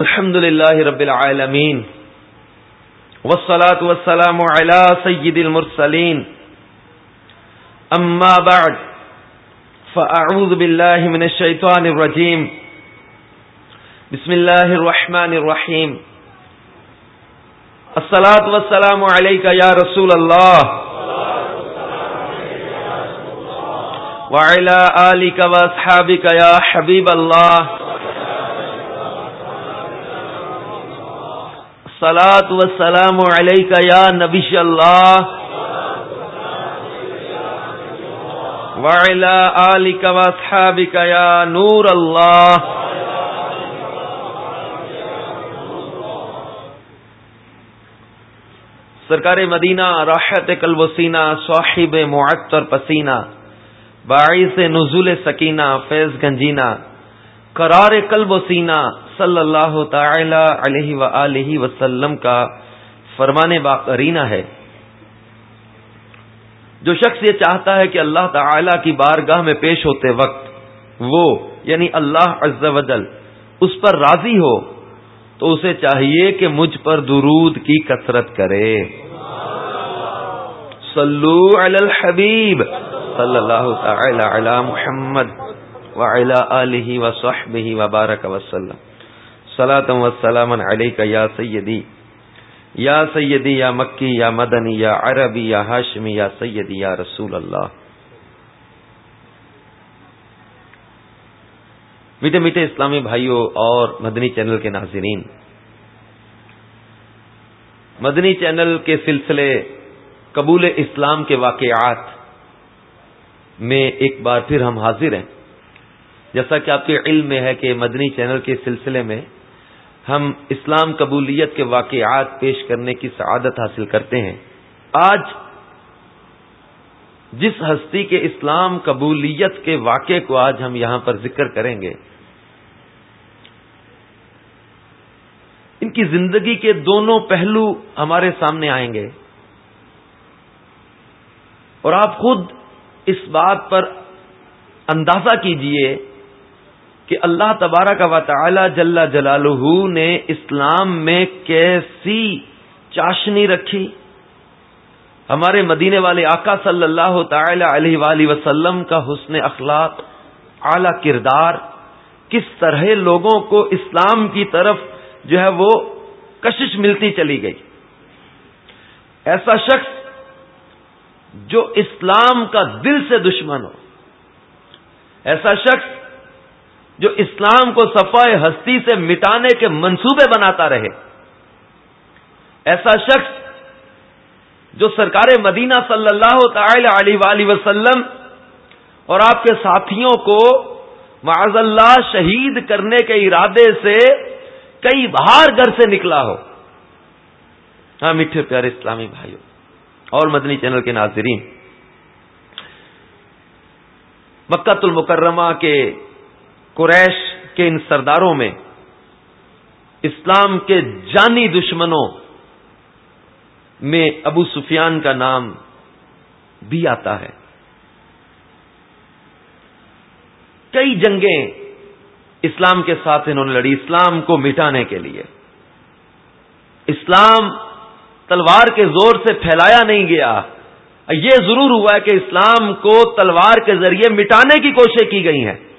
الحمد لله رب العالمين والصلاة والسلام على سيد المرسلين. أما بعد، فأعوذ بالله من الشيطان الرجيم. بسم الله الرحمن الرحيم. الصلاة والسلام عليك يا رسول الله. وعلى آلك وأصحابك يا حبيب الله. سلاد و سلام علیہ یا نبیش اللہ وعلا آلک و اصحابک یا نور اللہ سرکار مدینہ راحت قلب و سینہ صاحب معطر پسینہ باعث نزول سکینہ فیض گنجینہ قرار قلب و سینہ صلی اللہ تعالی علیہ و وسلم کا فرمان باقرینہ ہے۔ جو شخص یہ چاہتا ہے کہ اللہ تعالی کی بارگاہ میں پیش ہوتے وقت وہ یعنی اللہ عز و جل، اس پر راضی ہو، تو اسے چاہیے کہ مجھ پر درود کی کثرت کرے۔ صلو علی الحبیب، صلی اللہ تعالی علی محمد۔ وعلى آله وصحبه وبارك وسلم. صلاة والسلام عليك يا سيدي. یا سیدی یا مکی یا مدنی یا عربی یا ہاشمی یا سیدی یا رسول اللہ میٹھے میٹھے اسلامی بھائیوں اور مدنی چینل کے ناظرین، مدنی چینل کے سلسلے قبول اسلام کے واقعات میں ایک بار پھر ہم حاضر ہیں۔ جیسا کہ آپ کے علم میں ہے کہ مدنی چینل کے سلسلے میں ہم اسلام قبولیت کے واقعات پیش کرنے کی سعادت حاصل کرتے ہیں۔ آج جس ہستی کے اسلام قبولیت کے واقعے کو آج ہم یہاں پر ذکر کریں گے، ان کی زندگی کے دونوں پہلو ہمارے سامنے آئیں گے۔ اور آپ خود اس بات پر اندازہ کیجیے کہ اللہ تبارہ کا وطلا جل جلالہ نے اسلام میں کیسی چاشنی رکھی؟ ہمارے مدینے والے آقا صلی اللہ تعالی علیہ وآلہ وسلم کا حسن اخلاق، اعلی کردار، کس طرح لوگوں کو اسلام کی طرف جو ہے وہ کشش ملتی چلی گئی۔ ایسا شخص جو اسلام کا دل سے دشمن ہو، ایسا شخص جو اسلام کو صفائے ہستی سے مٹانے کے منصوبے بناتا رہے۔ ایسا شخص جو سرکار مدینہ صلی اللہ تعالی علیہ وآلہ وسلم اور آپ کے ساتھیوں کو معذ اللہ شہید کرنے کے ارادے سے کئی بار گھر سے نکلا ہو۔ ہاں میٹھے پیارے اسلامی بھائیوں اور مدنی چینل کے ناظرین مکت المکرمہ کے قریش کے ان سرداروں میں اسلام کے جانی دشمنوں میں ابو سفیان کا نام بھی آتا ہے۔ کئی جنگیں اسلام کے ساتھ انہوں نے لڑی، اسلام کو مٹانے کے لیے۔ اسلام تلوار کے زور سے پھیلایا نہیں گیا۔ یہ ضرور ہوا ہے کہ اسلام کو تلوار کے ذریعے مٹانے کی کوشش کی گئی ہے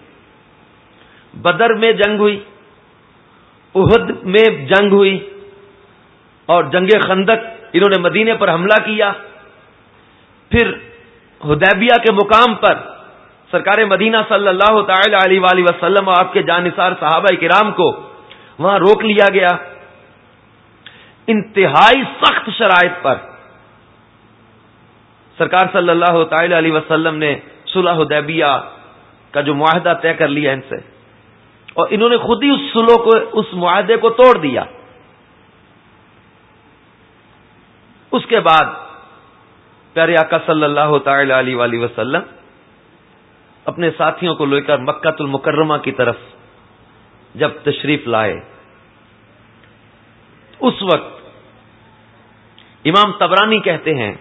بدر میں جنگ ہوئی عہد میں جنگ ہوئی، اور جنگ خندق انہوں نے مدینے پر حملہ کیا۔ پھر ہدیبیہ کے مقام پر سرکار مدینہ صلی اللہ تعالی علیہ وآلہ وسلم اور آپ کے جانصار صحابہ کرام کو وہاں روک لیا گیا۔ انتہائی سخت شرائط پر سرکار صلی اللہ تعالی علیہ وسلم نے صلح حدیبیہ کا جو معاہدہ طے کر لیا ان سے۔ اور انہوں نے خود ہی اس سلو کو، اس معاہدے کو توڑ دیا۔ اس کے بعد پیارے آقا صلی اللہ تعالی علیہ وآلہ وسلم اپنے ساتھیوں کو لے کر مکت المکرمہ کی طرف جب تشریف لائے۔ اس وقت امام تبرانی کہتے ہیں،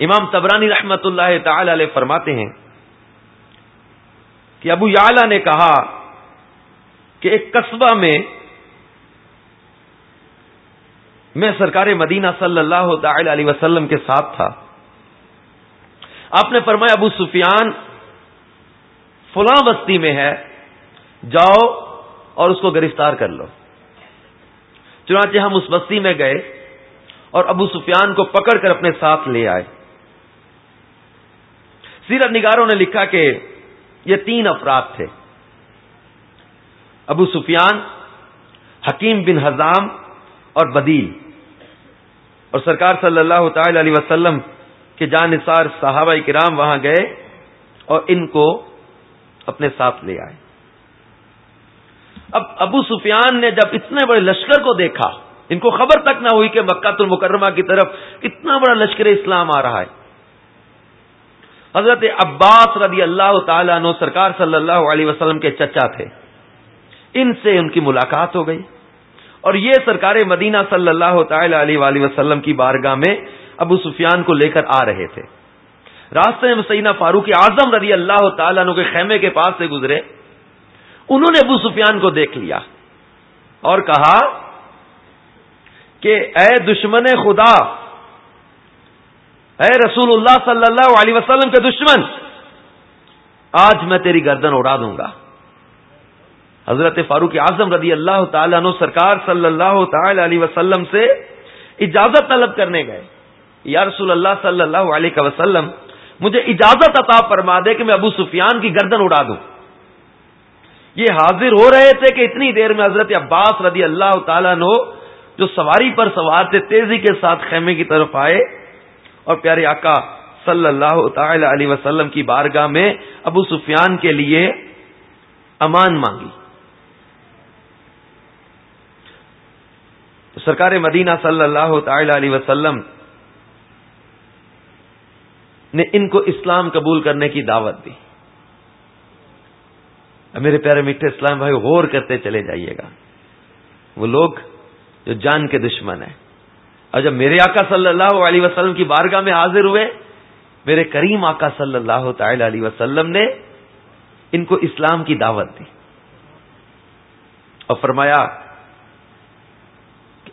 امام تبرانی رحمت اللہ تعالی علیہ فرماتے ہیں کہ ابو یعلا نے کہا کہ ایک قصبہ میں میں سرکار مدینہ صلی اللہ تعالی علیہ وسلم کے ساتھ تھا۔ آپ نے فرمایا، ابو سفیان فلاں بستی میں ہے، جاؤ اور اس کو گرفتار کر لو۔ چنانچہ ہم اس بستی میں گئے اور ابو سفیان کو پکڑ کر اپنے ساتھ لے آئے۔ سیرت نگاروں نے لکھا کہ یہ تین افراد تھے۔ ابو سفیان، حکیم بن حزام اور بدیل۔ اور سرکار صلی اللہ تعالی علیہ وسلم کے جان نثار صحابہ کرام وہاں گئے اور ان کو اپنے ساتھ لے آئے۔ اب ابو سفیان نے جب اتنے بڑے لشکر کو دیکھا، ان کو خبر تک نہ ہوئی کہ مکہ المکرمہ کی طرف اتنا بڑا لشکر اسلام آ رہا ہے۔ حضرت عباس رضی اللہ تعالیٰ عنہ سرکار صلی اللہ علیہ وسلم کے چچا تھے۔ ان سے ان کی ملاقات ہو گئی۔ اور یہ سرکار مدینہ صلی اللہ تعالی علیہ وآلہ وسلم کی بارگاہ میں ابو سفیان کو لے کر آ رہے تھے۔ راستے میں سینا فاروق اعظم رضی اللہ تعالیٰ عنہ کے خیمے کے پاس سے گزرے۔ انہوں نے ابو سفیان کو دیکھ لیا اور کہا کہ اے دشمن خدا، اے رسول اللہ صلی اللہ علیہ وسلم کے دشمن، آج میں تیری گردن اڑا دوں گا۔ حضرت فاروق اعظم رضی اللہ تعالیٰ عنہ سرکار صلی اللہ تعالی علیہ وسلم سے اجازت طلب کرنے گئے۔ یا رسول اللہ صلی اللہ علیہ وسلم، مجھے اجازت عطا فرما دے کہ میں ابو سفیان کی گردن اڑا دوں۔ یہ حاضر ہو رہے تھے کہ اتنی دیر میں حضرت عباس رضی اللہ تعالیٰ نو جو سواری پر سوار تھے، تیزی کے ساتھ خیمے کی طرف آئے۔ اور پیارے آقا صلی اللہ تعالی علیہ وسلم کی بارگاہ میں ابو سفیان کے لیے امان مانگی۔ سرکار مدینہ صلی اللہ تعالی علیہ وسلم نے ان کو اسلام قبول کرنے کی دعوت دی۔ میرے پیارے میٹھے اسلام بھائی غور کرتے چلے جائیے گا۔ وہ لوگ جو جان کے دشمن ہیں۔ اور جب میرے آقا صلی اللہ علیہ وسلم کی بارگاہ میں حاضر ہوئے، میرے کریم آقا صلی اللہ تعالی علیہ وسلم نے ان کو اسلام کی دعوت دی۔ اور فرمایا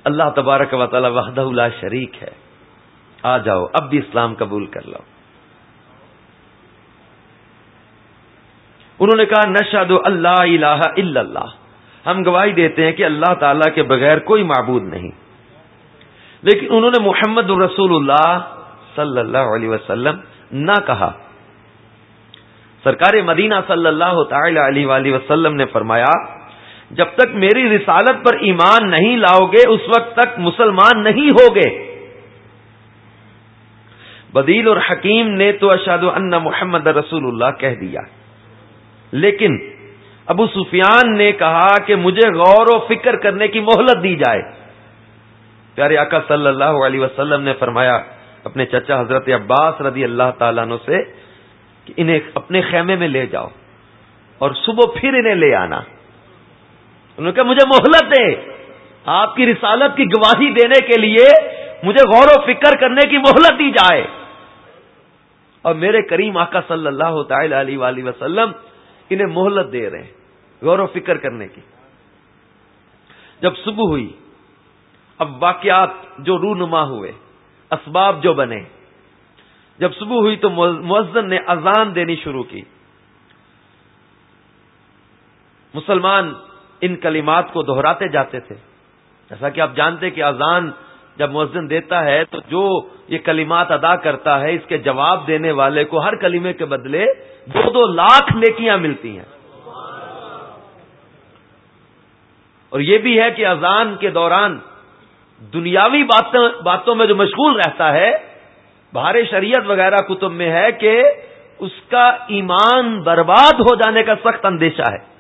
اللہ تبارک و تعالی وحدہ اللہ شریک ہے۔ آ جاؤ، اب بھی اسلام قبول کر لو۔ انہوں نے کہا نشاد اللہ الہ الا اللہ۔ ہم گواہی دیتے ہیں کہ اللہ تعالی کے بغیر کوئی معبود نہیں۔ لیکن انہوں نے محمد رسول اللہ صلی اللہ علیہ وسلم نہ کہا۔ سرکار مدینہ صلی اللہ تعالی علیہ وآلہ وسلم نے فرمایا جب تک میری رسالت پر ایمان نہیں لاؤ گے اس وقت تک مسلمان نہیں ہوگے۔ بدیل اور حکیم نے تو اشاد ان محمد رسول اللہ کہہ دیا۔ لیکن ابو سفیان نے کہا کہ مجھے غور و فکر کرنے کی مہلت دی جائے۔ پیارے آقا صلی اللہ علیہ وسلم نے فرمایا، اپنے چچا حضرت عباس رضی اللہ تعالیٰ عنہ سے کہ انہیں اپنے خیمے میں لے جاؤ اور صبح پھر انہیں لے آنا۔ انہوں نے کہا، مجھے مہلت دے آپ کی رسالت کی گواہی دینے کے لیے مجھے غور و فکر کرنے کی مہلت دی جائے۔ اور میرے کریم آقا صلی اللہ تعالی علیہ وسلم انہیں مہلت دے رہے ہیں، غور و فکر کرنے کی۔ جب صبح ہوئی، اب واقعات جو رونما ہوئے، اسباب جو بنے، جب صبح ہوئی تو مؤذن نے اذان دینی شروع کی۔ مسلمان ان کلمات کو دہراتے جاتے تھے۔ جیسا کہ آپ جانتے کہ اذان جب مؤذن دیتا ہے تو جو یہ کلمات ادا کرتا ہے، اس کے جواب دینے والے کو ہر کلمے کے بدلے دو دو لاکھ نیکیاں ملتی ہیں۔ اور یہ بھی ہے کہ اذان کے دوران دنیاوی باتوں میں جو مشغول رہتا ہے، بہار شریعت وغیرہ کتب میں ہے کہ اس کا ایمان برباد ہو جانے کا سخت اندیشہ ہے۔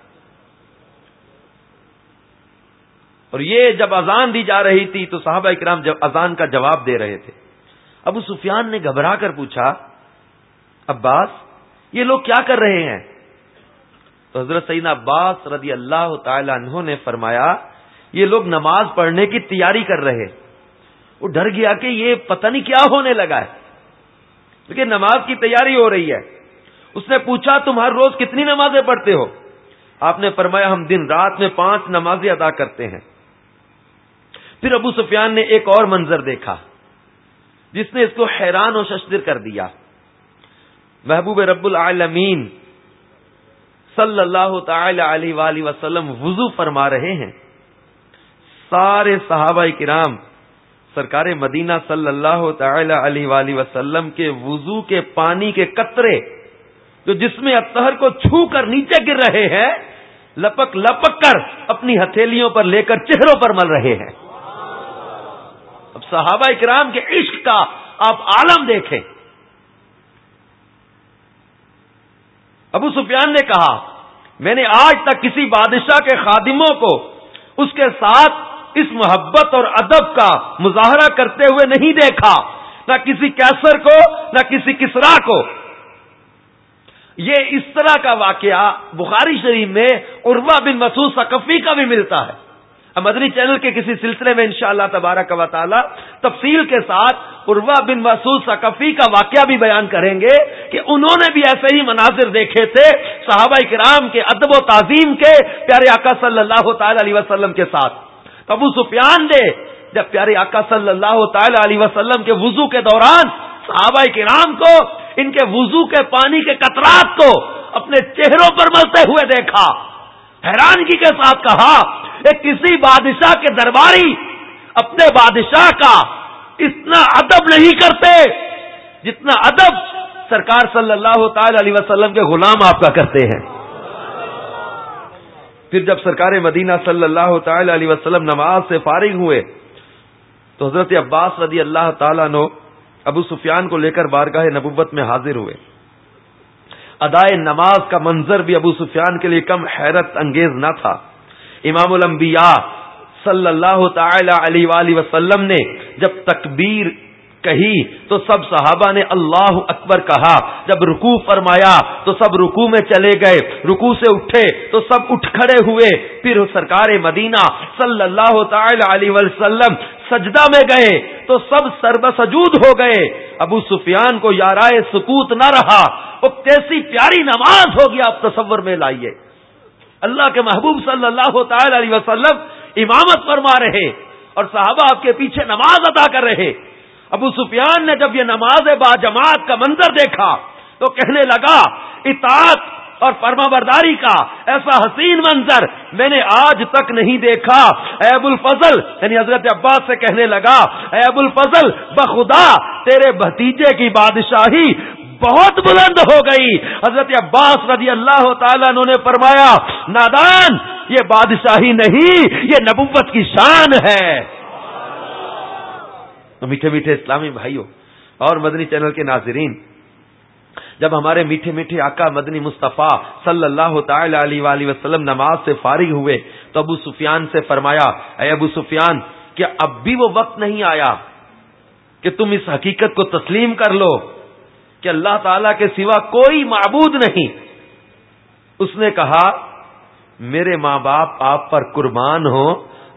اور یہ جب اذان دی جا رہی تھی تو صحابہ اکرام جب اذان کا جواب دے رہے تھے۔ ابو سفیان نے گھبرا کر پوچھا، عباس، یہ لوگ کیا کر رہے ہیں؟ تو حضرت سعید عباس رضی اللہ تعالی عنہ نے فرمایا، یہ لوگ نماز پڑھنے کی تیاری کر رہے وہ ڈر گیا کہ یہ پتہ نہیں کیا ہونے لگا ہے۔ لیکن نماز کی تیاری ہو رہی ہے۔ اس نے پوچھا، تم ہر روز کتنی نمازیں پڑھتے ہو؟ آپ نے فرمایا، ہم دن رات میں پانچ نمازیں ادا کرتے ہیں۔ پھر ابو سفیان نے ایک اور منظر دیکھا، جس نے اس کو حیران و ششدر کر دیا۔ محبوب رب العالمین صلی اللہ تعالی علیہ وآلہ وسلم وضو فرما رہے ہیں۔ سارے صحابہ کرام سرکار مدینہ صلی اللہ تعالی علیہ وآلہ وسلم کے وضو کے پانی کے قطرے، جو جس میں اطہر کو چھو کر نیچے گر رہے ہیں، لپک لپک کر اپنی ہتھیلیوں پر لے کر چہروں پر مل رہے ہیں۔ صحابہ کرام کے عشق کا آپ عالم دیکھیں۔ ابو سفیان نے کہا، میں نے آج تک کسی بادشاہ کے خادموں کو اس کے ساتھ اس محبت اور ادب کا مظاہرہ کرتے ہوئے نہیں دیکھا، نہ کسی کیسر کو، نہ کسی کسرا کو۔ یہ اس طرح کا واقعہ بخاری شریف میں عروا بن مسعود ثقفی کا بھی ملتا ہے۔ مدنی چینل کے کسی سلسلے میں انشاءاللہ شاء اللہ تبارک و تعالی تفصیل کے ساتھ عروا بن مسعود ثقفی کا واقعہ بھی بیان کریں گے کہ انہوں نے بھی ایسے ہی مناظر دیکھے تھے صحابہ کرام کے ادب و تعظیم کے پیارے آقا صلی اللہ تعالی علیہ وسلم کے ساتھ۔ ابو سفیان نے جب پیارے آقا صلی اللہ تعالی علیہ وسلم کے وضو کے دوران صحابہ کرام کو، ان کے وضو کے پانی کے قطرات کو اپنے چہروں پر ملتے ہوئے دیکھا۔ حیرانگی کے ساتھ کہا کہ کسی بادشاہ کے درباری اپنے بادشاہ کا اتنا ادب نہیں کرتے جتنا ادب سرکار صلی اللہ تعالی علیہ وسلم کے غلام آپ کا کرتے ہیں. پھر جب سرکار مدینہ صلی اللہ تعالی علیہ وسلم نماز سے فارغ ہوئے، تو حضرت عباس رضی اللہ تعالیٰ نو ابو سفیان کو لے کر بارگاہ نبوت میں حاضر ہوئے۔ ادائے نماز کا منظر بھی ابو سفیان کے لیے کم حیرت انگیز نہ تھا۔ امام الانبیاء صلی اللہ تعالی علیہ وآلہ وسلم نے جب تکبیر کہی تو سب صحابہ نے اللہ اکبر کہا۔ جب رکو فرمایا تو سب رکو میں چلے گئے۔ رکو سے اٹھے تو سب اٹھ کھڑے ہوئے۔ پھر سرکار مدینہ صلی اللہ تعالی علیہ وسلم سجدہ میں گئے تو سب سرب سجود ہو گئے۔ ابو سفیان کو یارائے سکوت نہ رہا وہ کیسی پیاری نماز ہوگی آپ تصور میں لائیے۔ اللہ کے محبوب صلی اللہ تعالی علیہ وسلم امامت فرما رہے اور صحابہ آپ کے پیچھے نماز ادا کر رہے۔ ابو سفیان نے جب یہ نماز با جماعت کا منظر دیکھا تو کہنے لگا، اطاعت اور فرما برداری کا ایسا حسین منظر میں نے آج تک نہیں دیکھا۔ اے ابو الفضل یعنی حضرت عباس سے کہنے لگا، اے ابو الفضل، بخدا، تیرے بھتیجے کی بادشاہی بہت بلند ہو گئی۔ حضرت عباس رضی اللہ تعالیٰ انہوں نے فرمایا، نادان، یہ بادشاہی نہیں، یہ نبوت کی شان ہے۔ تو میٹھے میٹھے اسلامی بھائیوں اور مدنی چینل کے ناظرین جب ہمارے میٹھے میٹھے آقا مدنی مصطفیٰ صلی اللہ تعالی علیہ وآلہ وسلم نماز سے فارغ ہوئے تو ابو سفیان سے فرمایا، اے ابو سفیان، کیا اب بھی وہ وقت نہیں آیا کہ تم اس حقیقت کو تسلیم کر لو کہ اللہ تعالی کے سوا کوئی معبود نہیں؟ اس نے کہا، میرے ماں باپ آپ پر قربان ہوں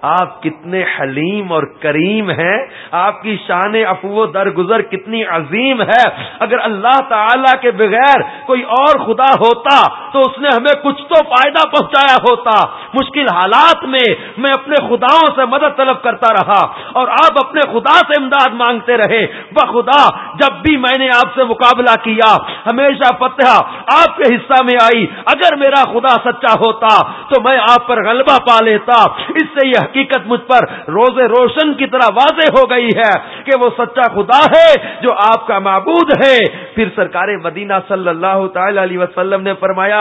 آپ کتنے حلیم اور کریم ہیں، آپ کی شان افو درگزر کتنی عظیم ہے۔ اگر اللہ تعالی کے بغیر کوئی اور خدا ہوتا تو اس نے ہمیں کچھ تو فائدہ پہنچایا ہوتا۔ مشکل حالات میں میں اپنے خداؤں سے مدد طلب کرتا رہا اور آپ اپنے خدا سے امداد مانگتے رہے۔ بخدا جب بھی میں نے آپ سے مقابلہ کیا، ہمیشہ فتح آپ کے حصہ میں آئی۔ اگر میرا خدا سچا ہوتا تو میں آپ پر غلبہ پا لیتا۔ اس سے یہ حقیقت مجھ پر روز روشن کی طرح واضح ہو گئی ہے کہ وہ سچا خدا ہے جو آپ کا معبود ہے۔ پھر سرکار مدینہ صلی اللہ تعالی علیہ وسلم نے فرمایا،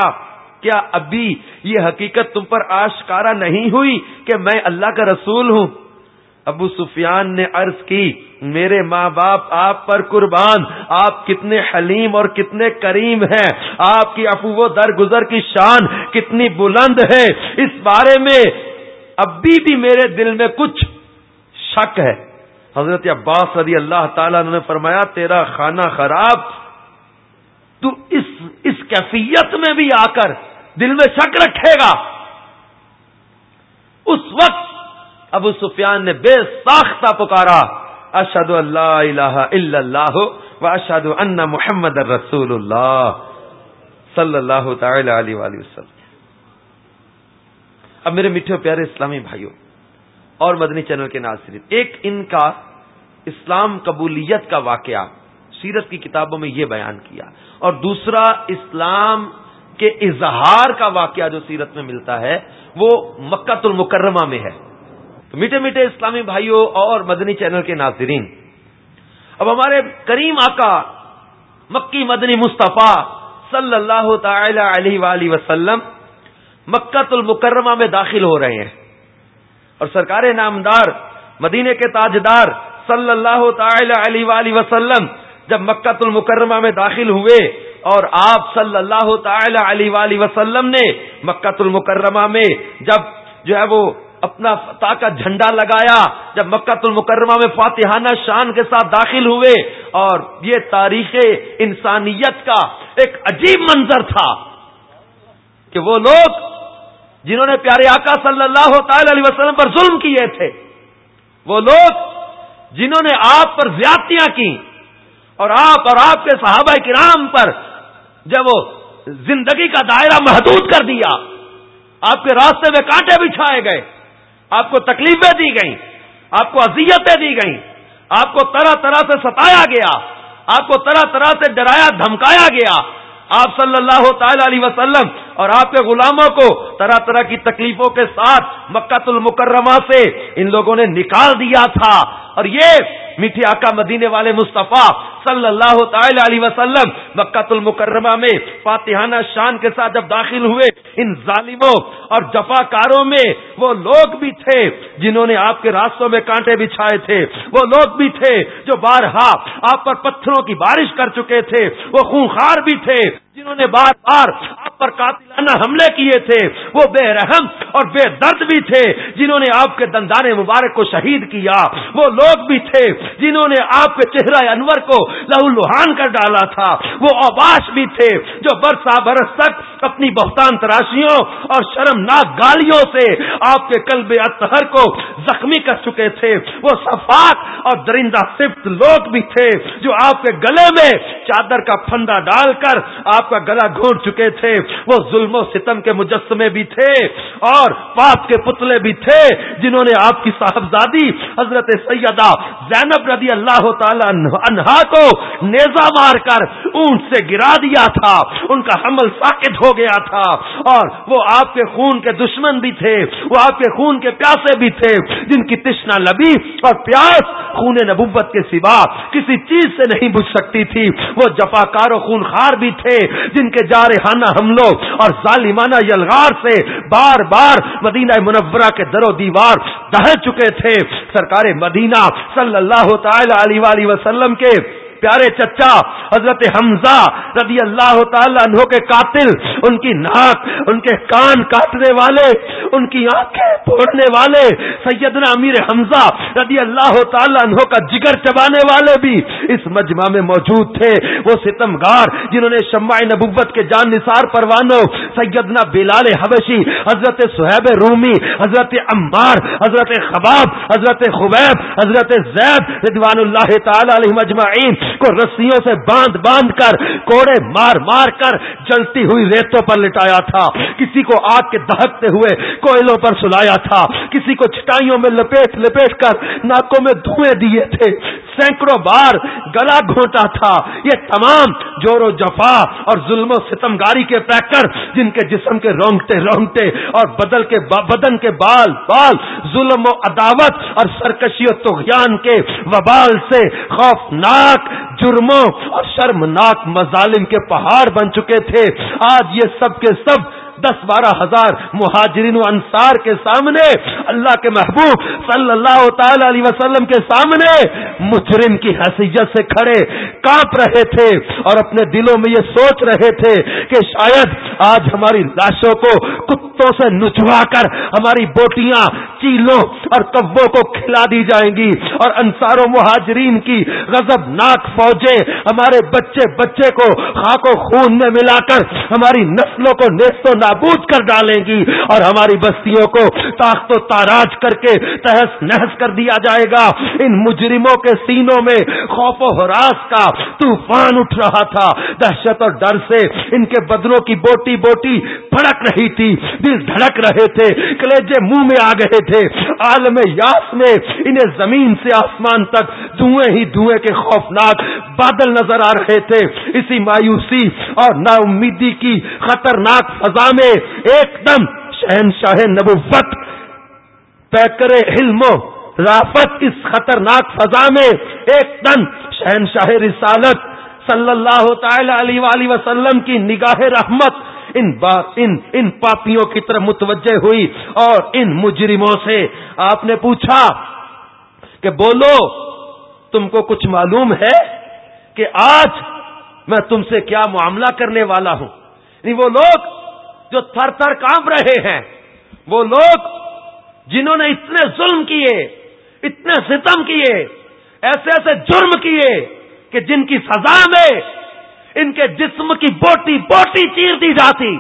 کیا ابھی یہ حقیقت تم پر آشکارا نہیں ہوئی کہ میں اللہ کا رسول ہوں؟ ابو سفیان نے عرض کی، میرے ماں باپ، آپ پر قربان، آپ کتنے حلیم اور کتنے کریم ہیں۔ آپ کی افو و درگزر کی شان کتنی بلند ہے۔ اس بارے میں اب بھی میرے دل میں کچھ شک ہے۔ حضرت عباس رضی اللہ تعالیٰ نے فرمایا، تیرا کھانا خراب، تو اس اس کیفیت میں بھی آ کر دل میں شک رکھے گا۔ اس وقت ابو سفیان نے بے ساختہ پکارا اشد اللہ الہ الا اللہ و اشد ان محمد رسول اللہ صلی اللہ تعالی علیہ وسلم۔ اب میرے میٹھے پیارے اسلامی بھائیوں اور مدنی چینل کے ناظرین، ایک ان کا اسلام قبولیت کا واقعہ سیرت کی کتابوں میں یہ بیان کیا اور دوسرا اسلام کے اظہار کا واقعہ جو سیرت میں ملتا ہے، وہ مکہ المکرمہ میں ہے۔ تو میٹھے میٹھے اسلامی بھائیوں اور مدنی چینل کے ناظرین، اب ہمارے کریم آقا مکی مدنی مصطفیٰ صلی اللہ تعالی علیہ وآلہ وسلم مکت المکرمہ میں داخل ہو رہے ہیں۔ اور سرکار نامدار مدینے کے تاجدار صلی اللہ تعالی علیہ وآلہ وسلم جب مکت المکرمہ میں داخل ہوئے اور آپ صلی اللہ تعالی علیہ وآلہ وسلم نے مکت المکرمہ میں جب جو ہے وہ اپنا فتح کا جھنڈا لگایا، جب مکت المکرمہ میں فاتحانہ شان کے ساتھ داخل ہوئے اور یہ تاریخ انسانیت کا ایک عجیب منظر تھا کہ وہ لوگ جنہوں نے پیارے آقا صلی اللہ تعالی علیہ وسلم پر ظلم کیے تھے، وہ لوگ جنہوں نے آپ پر زیادتیاں کی اور آپ اور آپ کے صحابہ کرام پر جب وہ زندگی کا دائرہ محدود کر دیا، آپ کے راستے میں کانٹے بچھائے گئے، آپ کو تکلیفیں دی گئیں، آپ کو اذیتیں دی گئیں، آپ کو طرح طرح سے ستایا گیا، آپ کو طرح طرح سے ڈرایا، دھمکایا گیا آپ صلی اللہ تعالی علیہ وسلم اور آپ کے غلاموں کو طرح طرح کی تکلیفوں کے ساتھ مکہ المکرمہ سے ان لوگوں نے نکال دیا تھا اور یہ میٹھی آقا مدینے والے مصطفیٰ صلی اللہ تعالی علیہ وسلم مکت المکرمہ میں فاتحانہ شان کے ساتھ جب داخل ہوئے، ان ظالموں اور جفا کاروں میں وہ لوگ بھی تھے جنہوں نے آپ کے راستوں میں کانٹے بچھائے تھے۔ وہ لوگ بھی تھے جو بارہا آپ پر پتھروں کی بارش کر چکے تھے۔ وہ خونخار بھی تھے۔ جنہوں نے بار بار آپ پر قاتلانہ حملے کیے تھے، وہ بے رحم اور بے درد بھی تھے، جنہوں نے آپ کے دندان مبارک کو شہید کیا۔ وہ لوگ بھی تھے جنہوں نے آپ کے چہرہ انور کو لہو لوہان کر ڈالا تھا۔ وہ اوباش بھی تھے جو برسا برس تک اپنی بہتان تراشیوں اور شرمناک گالیوں سے آپ کے قلب اطہر کو زخمی کر چکے تھے۔ وہ صفاق اور درندہ صفت لوگ بھی تھے جو آپ کے گلے میں چادر کا پھندا ڈال کر آپ کا گلا گھونٹ چکے تھے۔ وہ ظلم و ستم کے مجسمے بھی تھے اور پاپ کے پتلے بھی تھے جنہوں نے آپ کی صاحبزادی حضرت سیدہ زینب رضی اللہ تعالی انہا کو نیزا مار کر اونٹ سے گرا دیا تھا۔ ان کا حمل ساکت ہو گیا تھا اور وہ آپ کے خون کے دشمن بھی تھے، وہ آپ کے خون کے پیاسے بھی تھے، جن کی تشنا لبی اور پیاس خون نبوت کے سوا کسی چیز سے نہیں بجھ سکتی تھی۔ وہ جفا کار و خون خار بھی تھے، جن کے جارحانہ حملوں اور ظالمانہ یلغار سے بار بار مدینہ منورہ کے در و دیوار دہل چکے تھے۔ سرکار مدینہ صلی اللہ تعالی علیہ وسلم کے پیارے چچا حضرت حمزہ رضی اللہ تعالیٰ عنہ کے قاتل، ان کی ناک، ان کے کان کاٹنے والے، ان کی آنکھیں پھوڑنے والے، سیدنا امیر حمزہ رضی اللہ تعالیٰ عنہ کا جگر چبانے والے بھی اس مجمع میں موجود تھے۔ وہ ستم گار جنہوں نے شمع نبوت کے جان نثار پروانوں سیدنا بلال حبشی، حضرت صہیب رومی، حضرت عمار، حضرت خباب، حضرت خبیب، حضرت زید رضوان اللہ تعالی علیہ مجمعین۔ کو رسیوں سے باندھ باندھ کر، کوڑے مار مار کر جلتی ہوئی ریتوں پر لٹایا تھا۔ کسی کو آگ کے دہکتے ہوئے کوئلوں پر سلایا تھا۔ کسی کو چٹائیوں میں لپیٹ لپیٹ کر ناکوں میں دھوئے دیے تھے۔ سینکڑوں بار گلا گھونٹا تھا۔ یہ تمام جور و جفا اور ظلم و ستمگاری کے پیکر جن کے جسم کے رونگتے رونگتے اور بدل کے بدن کے بال بال ظلم و عداوت اور سرکشی و تغیان کے وبال سے خوفناک جرموں اور شرمناک مظالم کے پہاڑ بن چکے تھے۔ آج یہ سب کے سب دس بارہ ہزار مہاجرین و انصار کے سامنے، اللہ کے محبوب صلی اللہ تعالی علیہ وسلم کے سامنے مجرم کی حیثیت سے کھڑے کاپ رہے تھے اور اپنے دلوں میں یہ سوچ رہے تھے کہ شاید آج ہماری لاشوں کو کتوں سے نچوا کر ہماری بوٹیاں، چیلوں اور کبوں کو کھلا دی جائیں گی اور انصار و مہاجرین کی غزب ناک فوجیں ہمارے بچے بچے کو خاک و خون میں ملا کر ہماری نسلوں کو نیستوں نابود کر ڈالیں گی اور ہماری بستیوں کو طاقت و تاراج کر کے تہس نہس کر دیا جائے گا۔ ان مجرموں کے سینوں میں خوف و حراس کا طوفان اٹھ رہا تھا۔ دہشت اور ڈر سے ان کے بدنوں کی بوٹی بوٹی پھڑک رہی تھی۔ دل دھڑک رہے تھے۔ کلیجے منہ میں آ گئے تھے۔ عالم یاس میں انہیں زمین سے آسمان تک دھوئیں ہی دھوئیں کے خوفناک بادل نظر آ رہے تھے۔ اسی مایوسی اور نا امیدی کی خطرناک فضا میں ایک دم شہنشاہ نبوت پیکر علم رافت اس خطرناک فضا میں ایک دم شہنشاہ رسالت صلی اللہ تعالی علیہ وسلم کی نگاہ رحمت ان ان ان پاپیوں کی طرف متوجہ ہوئی اور ان مجرموں سے آپ نے پوچھا کہ بولو، تم کو کچھ معلوم ہے کہ آج میں تم سے کیا معاملہ کرنے والا ہوں؟ یعنی وہ لوگ جو تھر تھر کانپ رہے ہیں، وہ لوگ جنہوں نے اتنے ظلم کیے، اتنے ستم کیے، ایسے ایسے جرم کیے کہ جن کی سزا میں ان کے جسم کی بوٹی بوٹی چیر دی جاتی۔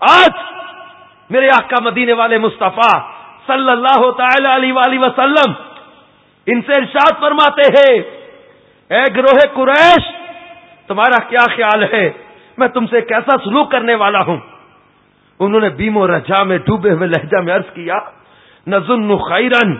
آج میرے آقا مدینے والے مصطفیٰ صلی اللہ تعالی علیہ وسلم ان سے ارشاد فرماتے ہیں، اے گروہ قریش، تمہارا کیا خیال ہے؟ میں تم سے کیسا سلوک کرنے والا ہوں؟ انہوں نے بیم و رجا میں ڈوبے ہوئے لہجہ میں عرض کیا، نظن خیرن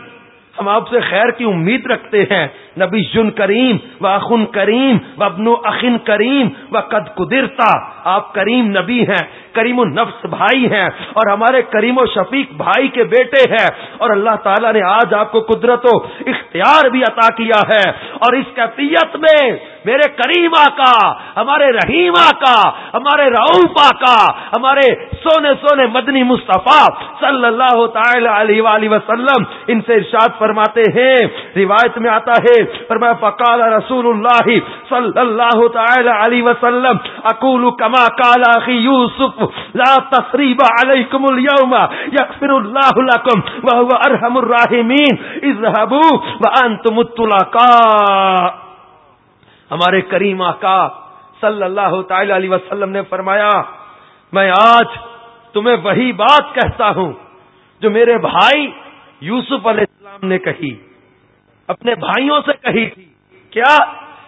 ہم آپ سے خیر کی امید رکھتے ہیں۔ نبی جن کریم و اخن کریم و ابن اخن کریم و قد قدرتا، آپ کریم نبی ہیں، کریم النفس بھائی ہیں اور ہمارے کریم و شفیق بھائی کے بیٹے ہیں اور اللہ تعالیٰ نے آج آپ کو قدرت و اختیار بھی عطا کیا ہے اور اس کیفیت میں میرے کریم آقا ہمارے رحیم آقا ہمارے رعوف آقا ہمارے سونے سونے مدنی مصطفیٰ صلی اللہ تعالی علیہ وآلہ وسلم ان سے ارشاد فرماتے ہیں، روایت میں آتا ہے فرمایا، فقال رسول اللہ صلی اللہ تعالی علیہ وسلم اقول کما کالا یوسف لا تصریب علیکم اليوم یغفر اللہ لکم وهو ارحم الراحمین اذهبوا وانتم الطلقاء ہمارے کریم آقا صلی اللہ تعالی علیہ وسلم نے فرمایا، میں آج تمہیں وہی بات کہتا ہوں جو میرے بھائی یوسف علیہ السلام نے کہی۔ اپنے بھائیوں سے کہی تھی، کیا،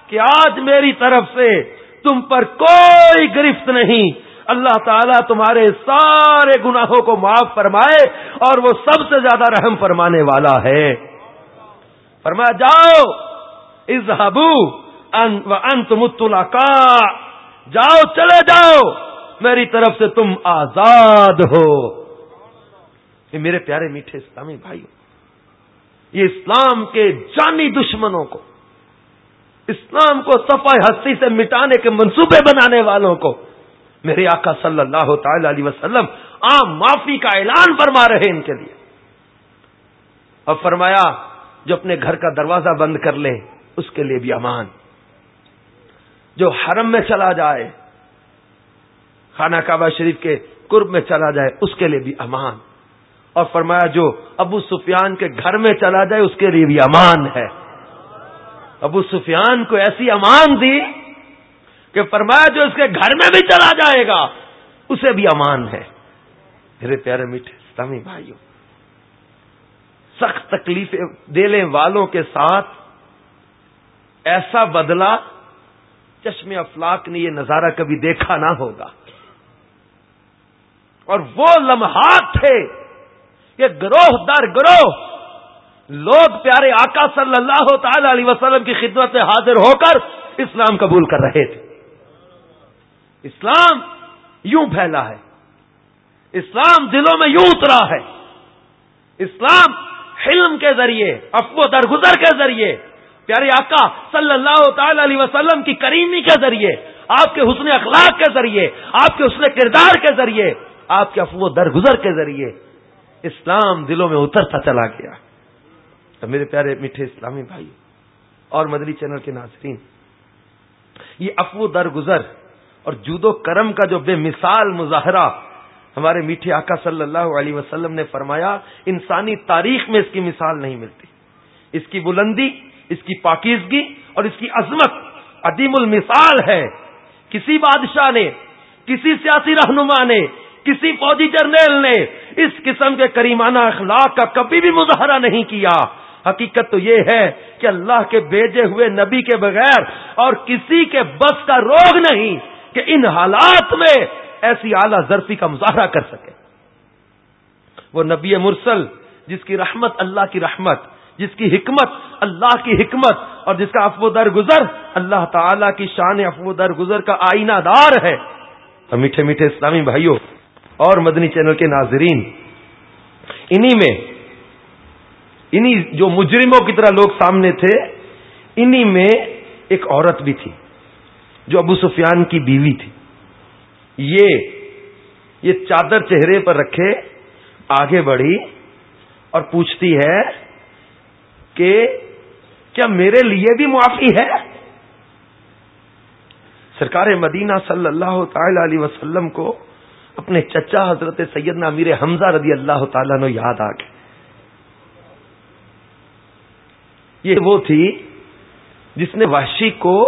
کہ آج میری طرف سے تم پر کوئی گرفت نہیں۔ اللہ تعالیٰ تمہارے سارے گناہوں کو معاف فرمائے اور وہ سب سے زیادہ رحم فرمانے والا ہے۔ فرمایا، جاؤ از انت متلا کا جاؤ، چلے جاؤ۔ میری طرف سے تم آزاد ہو۔ یہ میرے پیارے میٹھے اسلامی بھائی یہ اسلام کے جانی دشمنوں کو، اسلام کو صفائی ہستی سے مٹانے کے منصوبے بنانے والوں کو میرے آقا صلی اللہ تعالی علیہ وسلم عام معافی کا اعلان فرما رہے ان کے لیے۔ اور فرمایا، جو اپنے گھر کا دروازہ بند کر لے اس کے لیے بھی امان۔ جو حرم میں چلا جائے، خانہ کعبہ شریف کے قرب میں چلا جائے، اس کے لیے بھی امان۔ اور فرمایا جو ابو سفیان کے گھر میں چلا جائے اس کے لیے بھی امان ہے۔ ابو سفیان کو ایسی امان دی کہ فرمایا جو اس کے گھر میں بھی چلا جائے گا، اسے بھی امان ہے۔ میرے پیارے میٹھے اسلامی بھائیوں، سخت تکلیفیں دینے والوں کے ساتھ ایسا بدلا چشم افلاق نے یہ نظارہ کبھی دیکھا نہ ہوگا۔ اور وہ لمحات تھے یہ گروہ در گروہ لوگ پیارے آقا صلی اللہ تعالی علیہ وسلم کی خدمت میں حاضر ہو کر اسلام قبول کر رہے تھے۔ اسلام یوں پھیلا ہے۔ اسلام دلوں میں یوں اترا ہے۔ اسلام حلم کے ذریعے افو درگزر کے ذریعے، پیارے آقا صلی اللہ تعالی علیہ وسلم کی کریمی کے ذریعے، آپ کے حسن اخلاق کے ذریعے، آپ کے حسن کردار کے ذریعے، آپ کے افو درگزر کے ذریعے اسلام دلوں میں اترتا چلا گیا۔ تو میرے پیارے میٹھے اسلامی بھائی اور مدری چینل کے ناظرین، یہ افو درگزر اور جود و کرم کا جو بے مثال مظاہرہ ہمارے میٹھے آقا صلی اللہ علیہ وسلم نے فرمایا، انسانی تاریخ میں اس کی مثال نہیں ملتی۔ اس کی بلندی، اس کی پاکیزگی اور اس کی عظمت عدیم المثال ہے۔ کسی بادشاہ نے، کسی سیاسی رہنما نے کسی فوجی جرنیل نے اس قسم کے کریمانہ اخلاق کا کبھی بھی مظاہرہ نہیں کیا۔ حقیقت تو یہ ہے کہ اللہ کے بیجے ہوئے نبی کے بغیر اور کسی کے بس کا روگ نہیں کہ ان حالات میں ایسی اعلی ظرفی کا مظاہرہ کر سکے۔ وہ نبی مرسل جس کی رحمت اللہ کی رحمت، جس کی حکمت اللہ کی حکمت اور جس کا افو در گزر اللہ تعالی کی شان افو در گزر کا آئینہ دار ہے۔ اور میٹھے میٹھے اسلامی بھائیوں اور مدنی چینل کے ناظرین، انہی میں، انہی جو مجرموں کی طرح لوگ سامنے تھے، انہی میں ایک عورت بھی تھی، جو ابو سفیان کی بیوی تھی۔ یہ یہ چادر چہرے پر رکھے، آگے بڑھی اور پوچھتی ہے کہ کیا میرے لیے بھی معافی ہے؟ سرکار مدینہ صلی اللہ تعالی علیہ وسلم کو اپنے چچا حضرت سیدنا امیر حمزہ رضی اللہ تعالیٰ نے یاد آ گئے۔ یہ وہ تھی جس نے وحشی کو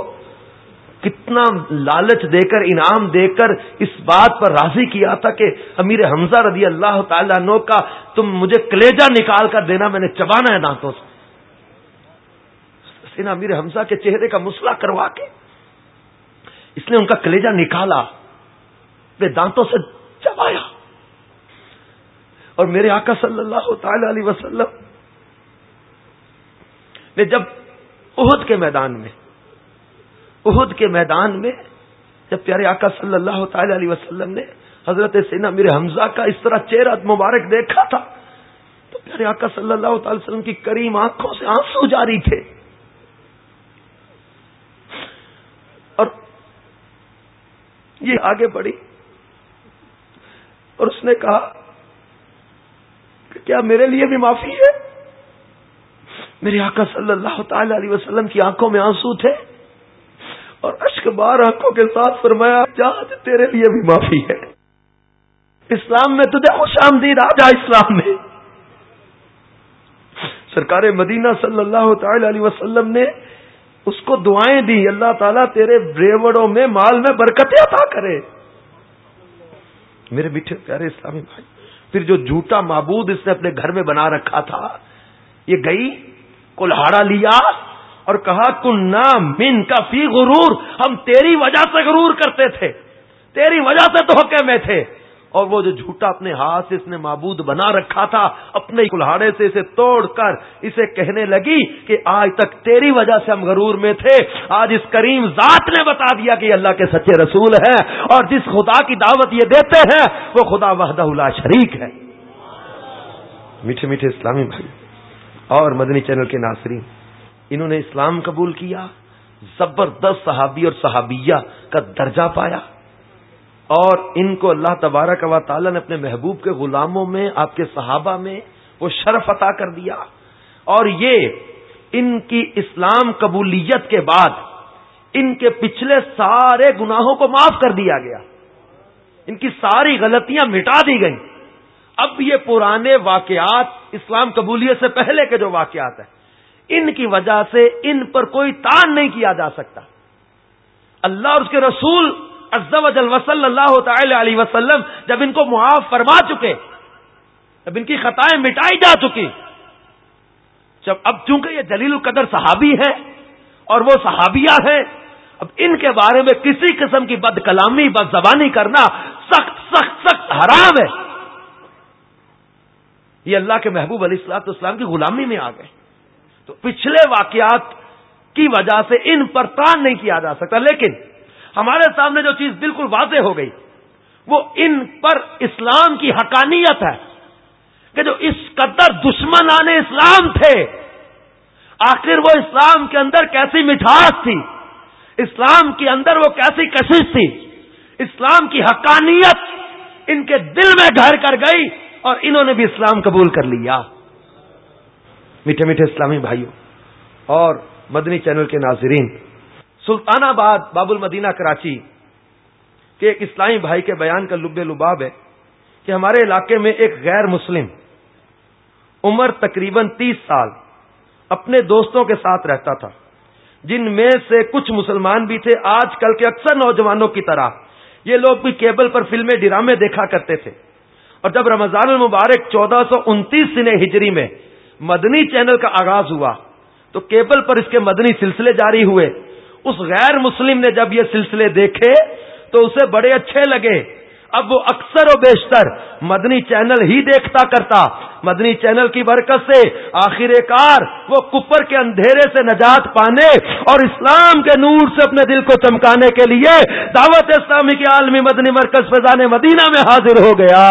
کتنا لالچ دے کر، انعام دے کر اس بات پر راضی کیا تھا کہ امیر حمزہ رضی اللہ تعالیٰ عنہ کا تم مجھے کلیجا نکال کر دینا، میں نے چبانا ہے دانتوں سے۔ سینا امیر حمزہ کے چہرے کا مسئلہ کروا کے اس نے ان کا کلیجا نکالا۔ دانتوں سے اور میرے آقا صلی اللہ تعالی علیہ وسلم نے جب عہد کے میدان میں عہد کے میدان میں جب پیارے آقا صلی اللہ تعالی علیہ وسلم نے حضرت سینا میرے حمزہ کا اس طرح چہرہ مبارک دیکھا تھا، تو پیارے آقا صلی اللہ تعالی وسلم کی کریم آنکھوں سے آنسو جاری تھے۔ اور یہ آگے بڑھی اور اس نے کہا کہ کیا میرے لیے بھی معافی ہے؟ میرے آقا صلی اللہ تعالی علیہ وسلم کی آنکھوں میں آنسو تھے اور اشک بار آنکھوں کے ساتھ فرمایا جہاں تیرے لیے بھی معافی ہے۔ اسلام میں تجھے خوش آمدید آ جا، اسلام میں۔ سرکار مدینہ صلی اللہ تعالی علیہ وسلم نے اس کو دعائیں دی اللہ تعالیٰ تیرے بریوڑوں میں، مال میں برکتیں عطا کرے۔ میرے میٹھے پیارے اسلامی بھائی پھر جو جھوٹا معبود اس نے اپنے گھر میں بنا رکھا تھا، یہ گئی، کلہاڑا لیا اور کہا کن نہ من کا فی غرور، ہم تیری وجہ سے غرور کرتے تھے، تیری وجہ سے تو میں تھے۔ اور وہ جو جھوٹا اپنے ہاتھ سے اس نے معبود بنا رکھا تھا، اپنے کلاڑے سے اسے توڑ کر اسے کہنے لگی کہ آج تک تیری وجہ سے ہم غرور میں تھے۔ آج اس کریم ذات نے بتا دیا کہ اللہ کے سچے رسول ہیں اور جس خدا کی دعوت یہ دیتے ہیں، وہ خدا وحدہ اللہ شریک ہے۔ میٹھے میٹھے اسلامی بھائی، اور مدنی چینل کے ناصرین انہوں نے اسلام قبول کیا، زبردست صحابی اور صحابیہ کا درجہ پایا۔ اور ان کو اللہ تبارک و تعالی نے اپنے محبوب کے غلاموں میں، آپ کے صحابہ میں وہ شرف عطا کر دیا۔ اور یہ ان کی اسلام قبولیت کے بعد ان کے پچھلے سارے گناہوں کو معاف کر دیا گیا۔ ان کی ساری غلطیاں مٹا دی گئیں۔ اب یہ پرانے واقعات اسلام قبولیت سے پہلے کے جو واقعات ہیں، ان کی وجہ سے ان پر کوئی تان نہیں کیا جا سکتا۔ اللہ اور اس کے رسول وصل اللہ تعالی علیہ وسلم جب ان کو معاف فرما چکے، جب ان کی خطائیں مٹائی جا چکی، جب اب چونکہ یہ جلیل القدر صحابی ہے اور وہ صحابیہ ہیں، اب ان کے بارے میں کسی قسم کی بد کلامی بد زبانی کرنا سخت سخت سخت حرام ہے۔ یہ اللہ کے محبوب علیہ السلاط اسلام کی غلامی میں آ گئے۔ تو پچھلے واقعات کی وجہ سے ان پر تان نہیں کیا جا سکتا، لیکن ہمارے سامنے جو چیز بالکل واضح ہو گئی، وہ ان پر اسلام کی حقانیت ہے کہ جو اس قدر دشمن آنے اسلام تھے، آخر وہ اسلام کے اندر کیسی مٹھاس تھی، اسلام کے اندر وہ کیسی کشش تھی، اسلام کی حقانیت ان کے دل میں گھر کر گئی اور انہوں نے بھی اسلام قبول کر لیا۔ میٹھے میٹھے اسلامی بھائیوں اور مدنی چینل کے ناظرین سلطان آباد، باب المدینہ، کراچی کے ایک اسلامی بھائی کے بیان کا لب لباب ہے کہ ہمارے علاقے میں ایک غیر مسلم عمر تقریباً تیس سال اپنے دوستوں کے ساتھ رہتا تھا، جن میں سے کچھ مسلمان بھی تھے، آج کل کے اکثر نوجوانوں کی طرح۔ یہ لوگ بھی کیبل پر فلمیں، ڈرامے دیکھا کرتے تھے۔ اور جب رمضان المبارک چودہ سو انتیس سن ہجری میں مدنی چینل کا آغاز ہوا، تو کیبل پر اس کے مدنی سلسلے جاری ہوئے۔ اس غیر مسلم نے جب یہ سلسلے دیکھے تو اسے بڑے اچھے لگے۔ اب وہ اکثر و بیشتر مدنی چینل ہی دیکھتا کرتا، مدنی چینل کی برکت سے آخر کار وہ کپر کے اندھیرے سے نجات پانے اور اسلام کے نور سے اپنے دل کو چمکانے کے لیے دعوت اسلامی کے عالمی مدنی مرکز فیضان مدینہ میں حاضر ہو گیا۔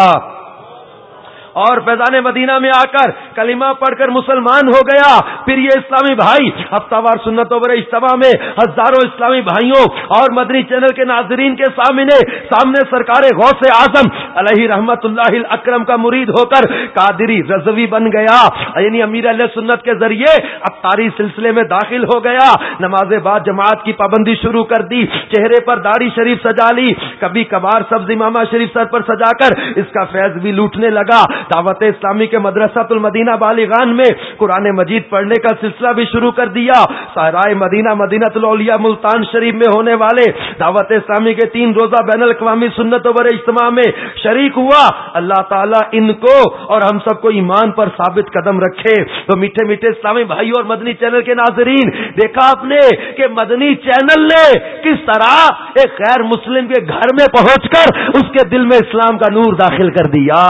اور فیضان مدینہ میں آ کر کلمہ پڑھ کر مسلمان ہو گیا۔ پھر یہ اسلامی بھائی، ہفتہ وار سنت وبر اجتماع میں ہزاروں اسلامی بھائیوں اور مدنی چینل کے ناظرین کے سامنے سامنے سرکار غوث اعظم علیہ رحمت اللہ اکرم کا مرید ہو کر قادری رضوی بن گیا۔ یعنی امیر علیہ سنت کے ذریعے اب تاری سلسلے میں داخل ہو گیا۔ نماز بعد جماعت کی پابندی شروع کر دی، چہرے پر داڑھی شریف سجا لی۔ کبھی کبھار سبز امامہ شریف سر پر سجا کر اس کا فیض بھی لوٹنے لگا۔ دعوت اسلامی کے مدرسہ المدینہ بالیغان میں قرآن مجید پڑھنے کا سلسلہ بھی شروع کر دیا۔ سہرائے مدینہ مدینہ الاولیاء ملتان شریف میں ہونے والے دعوت اسلامی کے تین روزہ بین الاقوامی سنت و اجتماع میں شریک ہوا۔ اللہ تعالیٰ ان کو اور ہم سب کو ایمان پر ثابت قدم رکھے۔ تو میٹھے میٹھے اسلامی بھائی اور مدنی چینل کے ناظرین، دیکھا آپ نے کہ مدنی چینل نے کس طرح ایک غیر مسلم کے گھر میں پہنچ کر اس کے دل میں اسلام کا نور داخل کر دیا۔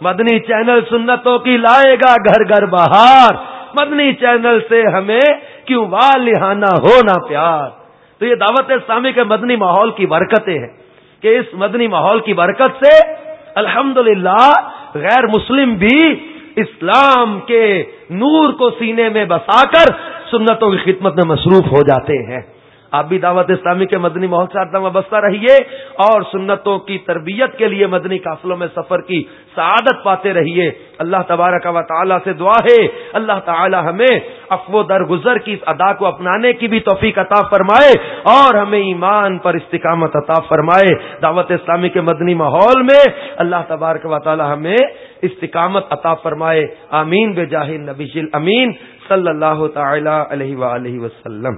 مدنی چینل سنتوں کی لائے گا گھر گھر بہار۔ مدنی چینل سے ہمیں کیوں والہانہ ہونا پیار۔ تو یہ دعوت اسلامی کے مدنی ماحول کی برکتیں ہیں کہ اس مدنی ماحول کی برکت سے الحمد غیر مسلم بھی اسلام کے نور کو سینے میں بسا کر سنتوں کی خدمت میں مصروف ہو جاتے ہیں۔ آپ بھی دعوت اسلامی کے مدنی ماحول سے وابستہ رہیے اور سنتوں کی تربیت کے لیے مدنی قافلوں میں سفر کی سعادت پاتے رہیے۔ اللہ تبارک و تعالیٰ سے دعا ہے۔ اللہ تعالی ہمیں افو درگزر کی اس ادا کو اپنانے کی بھی توفیق عطا فرمائے اور ہمیں ایمان پر استقامت عطا فرمائے۔ دعوت اسلامی کے مدنی ماحول میں اللہ تبارک و تعالی ہمیں استقامت عطا فرمائے۔ آمین۔ بے جاہر نبی امین۔ صلی اللہ تعالی علیہ وآلہ وسلم۔